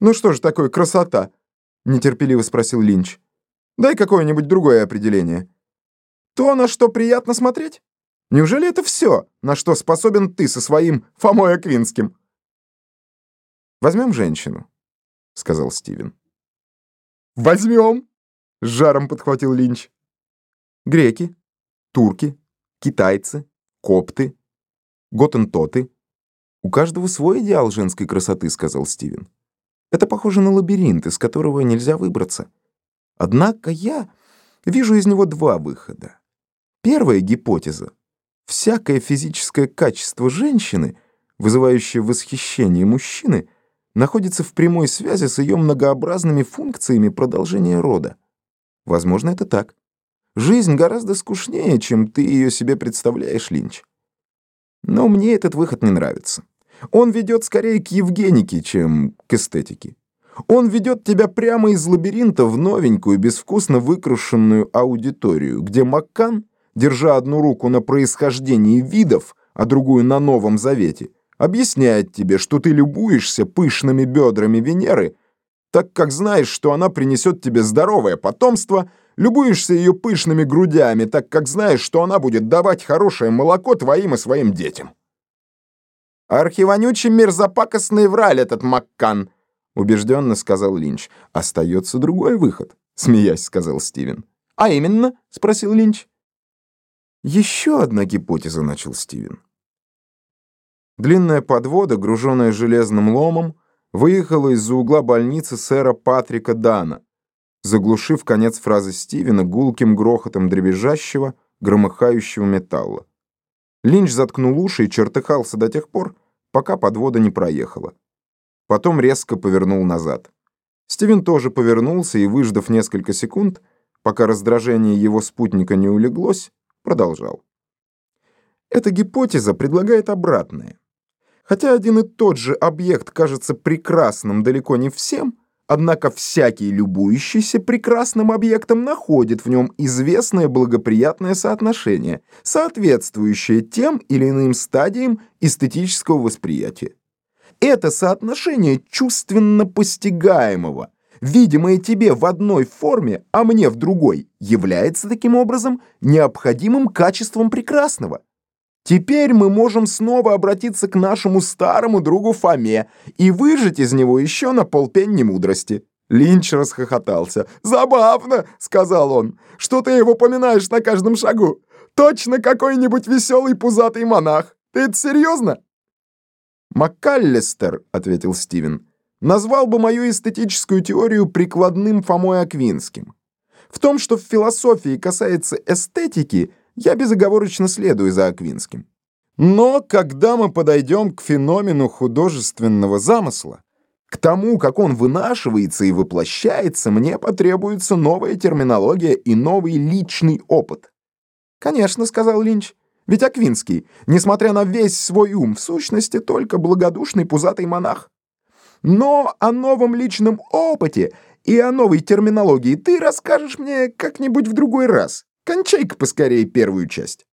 «Ну что же такое красота?» — нетерпеливо спросил Линч. «Дай какое-нибудь другое определение. То, на что приятно смотреть? Неужели это все, на что способен ты со своим Фомой Аквинским?» «Возьмем женщину», — сказал Стивен. «Возьмем!» — с жаром подхватил Линч. «Греки, турки, китайцы, копты, готентоты. У каждого свой идеал женской красоты», — сказал Стивен. «Это похоже на лабиринт, из которого нельзя выбраться. Однако я вижу из него два выхода. Первая гипотеза. Всякое физическое качество женщины, вызывающее восхищение мужчины, находится в прямой связи с ее многообразными функциями продолжения рода. Возможно, это так. Жизнь гораздо скучнее, чем ты ее себе представляешь, Линч. Но мне этот выход не нравится. Он ведет скорее к Евгенике, чем к эстетике. Он ведет тебя прямо из лабиринта в новенькую, безвкусно выкрашенную аудиторию, где Маккан, держа одну руку на происхождении видов, а другую на Новом Завете, объясняет тебе, что ты любуешься пышными бедрами Венеры, так как знаешь, что она принесет тебе здоровое потомство, любуешься ее пышными грудями, так как знаешь, что она будет давать хорошее молоко твоим и своим детям. «Архивонючий мерзопакостный враль этот Маккан», — убежденно сказал Линч. «Остается другой выход», — смеясь сказал Стивен. «А именно?» — спросил Линч. «Еще одна гипотеза», — начал Стивен. Длинная подвода, груженная железным ломом, выехала из-за угла больницы сэра Патрика Дана, заглушив конец фразы Стивена гулким грохотом дребезжащего, громыхающего металла. Линч заткнул уши и чертыхался до тех пор, пока подвода не проехала. Потом резко повернул назад. Стивен тоже повернулся и, выждав несколько секунд, пока раздражение его спутника не улеглось, продолжал. Эта гипотеза предлагает обратное. Хотя один и тот же объект кажется прекрасным далеко не всем, однако всякий любующийся прекрасным объектом находит в нем известное благоприятное соотношение, соответствующее тем или иным стадиям эстетического восприятия. Это соотношение чувственно постигаемого, видимое тебе в одной форме, а мне в другой, является таким образом необходимым качеством прекрасного. Теперь мы можем снова обратиться к нашему старому другу Фоме и выжать из него еще на полпенни мудрости». Линч расхохотался. «Забавно», — сказал он, — «что ты его поминаешь на каждом шагу. Точно какой-нибудь веселый пузатый монах. Ты это серьезно?» «МакКаллистер», — ответил Стивен, — «назвал бы мою эстетическую теорию прикладным Фомой Аквинским. В том, что в философии касается эстетики — я безоговорочно следую за Аквинским. Но когда мы подойдем к феномену художественного замысла, к тому, как он вынашивается и воплощается, мне потребуется новая терминология и новый личный опыт. «Конечно», — сказал Линч, — «ведь Аквинский, несмотря на весь свой ум, в сущности только благодушный пузатый монах. Но о новом личном опыте и о новой терминологии ты расскажешь мне как-нибудь в другой раз». Кончай-ка поскорее первую часть.